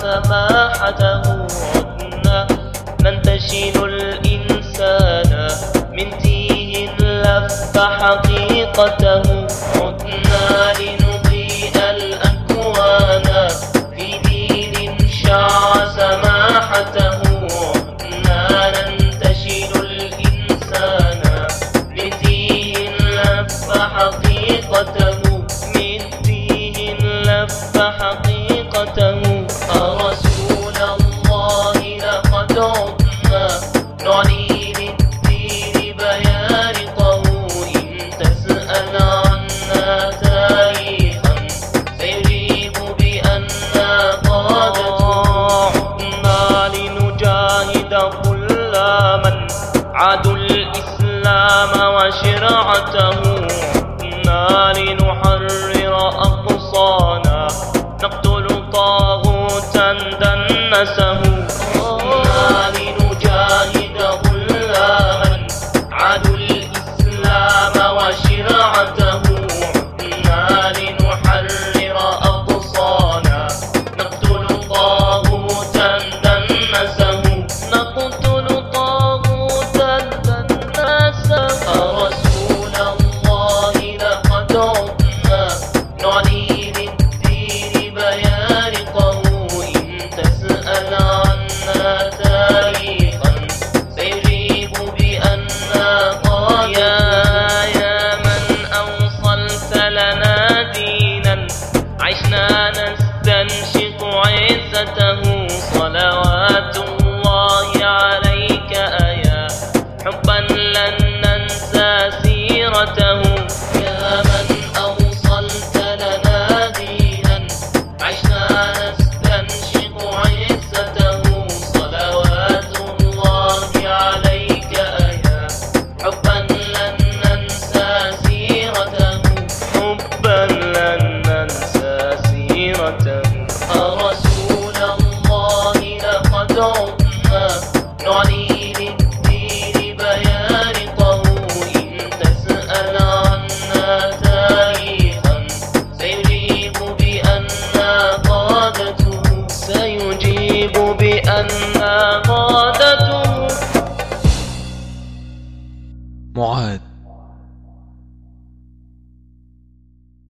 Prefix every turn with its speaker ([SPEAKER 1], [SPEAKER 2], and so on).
[SPEAKER 1] سماحته عدنا ننتشل الإنسان من تيه لف حقيقته. ثم نعني للدين بيان طهور تسأل عنا تاريخا سيجيب بأننا قادة حكمنا لنجاهد كل من عادوا الإسلام وشرعته كنا لنحرر أقصانا نقتل طاغوتا دنسه. تنشق عزته صلوات معاد. للدين تسأل عنا تاريخا سيجيب قادته سيجيب قادته
[SPEAKER 2] معاذ